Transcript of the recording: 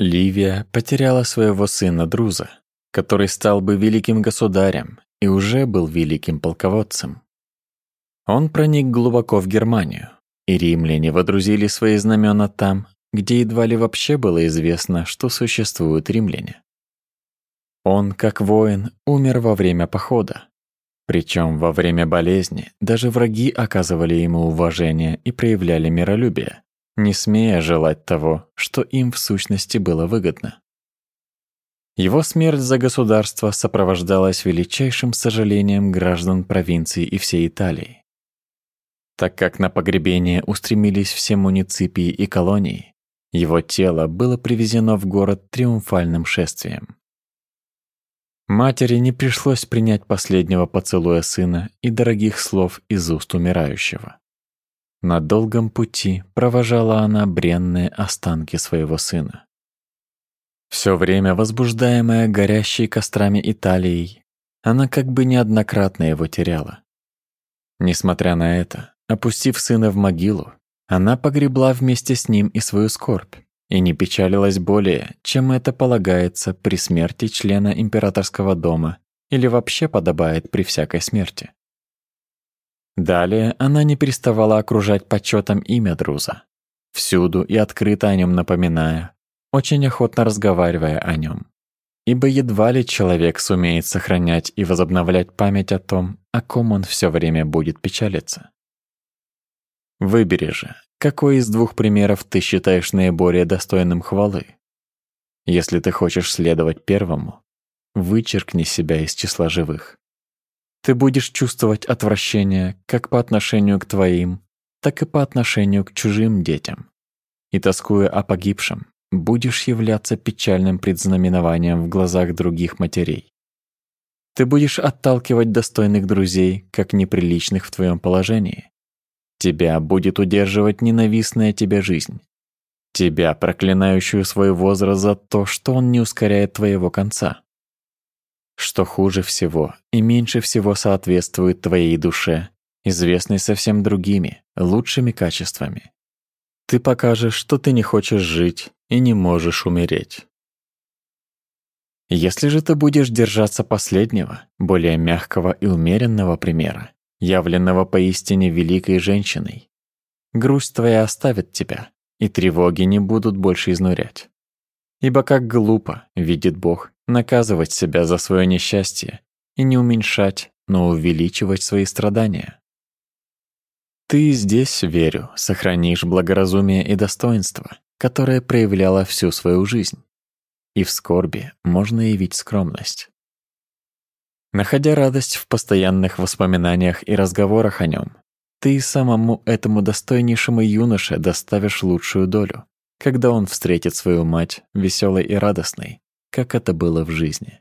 Ливия потеряла своего сына Друза, который стал бы великим государем и уже был великим полководцем. Он проник глубоко в Германию, и римляне водрузили свои знамена там, где едва ли вообще было известно, что существуют римляне. Он, как воин, умер во время похода. Причем во время болезни даже враги оказывали ему уважение и проявляли миролюбие, не смея желать того, что им в сущности было выгодно. Его смерть за государство сопровождалась величайшим сожалением граждан провинции и всей Италии. Так как на погребение устремились все муниципии и колонии, его тело было привезено в город триумфальным шествием. Матери не пришлось принять последнего поцелуя сына и дорогих слов из уст умирающего. На долгом пути провожала она бренные останки своего сына. Все время возбуждаемая горящей кострами Италией, она как бы неоднократно его теряла. Несмотря на это, опустив сына в могилу, она погребла вместе с ним и свою скорбь и не печалилась более, чем это полагается при смерти члена императорского дома или вообще подобает при всякой смерти. Далее она не переставала окружать почетом имя Друза, всюду и открыто о нем напоминая, очень охотно разговаривая о нем. Ибо едва ли человек сумеет сохранять и возобновлять память о том, о ком он все время будет печалиться. Выбери же, какой из двух примеров ты считаешь наиболее достойным хвалы. Если ты хочешь следовать первому, вычеркни себя из числа живых. Ты будешь чувствовать отвращение как по отношению к твоим, так и по отношению к чужим детям. И тоскуя о погибшем, будешь являться печальным предзнаменованием в глазах других матерей. Ты будешь отталкивать достойных друзей, как неприличных в твоем положении. Тебя будет удерживать ненавистная тебе жизнь. Тебя, проклинающую свой возраст за то, что он не ускоряет твоего конца. Что хуже всего и меньше всего соответствует твоей душе, известной совсем другими, лучшими качествами. Ты покажешь, что ты не хочешь жить и не можешь умереть. Если же ты будешь держаться последнего, более мягкого и умеренного примера, явленного поистине великой женщиной, грусть твоя оставит тебя, и тревоги не будут больше изнурять. Ибо как глупо, видит Бог, наказывать себя за свое несчастье и не уменьшать, но увеличивать свои страдания. Ты здесь, верю, сохранишь благоразумие и достоинство, которое проявляла всю свою жизнь. И в скорби можно явить скромность. Находя радость в постоянных воспоминаниях и разговорах о нем, ты самому этому достойнейшему юноше доставишь лучшую долю, когда он встретит свою мать веселой и радостной, как это было в жизни.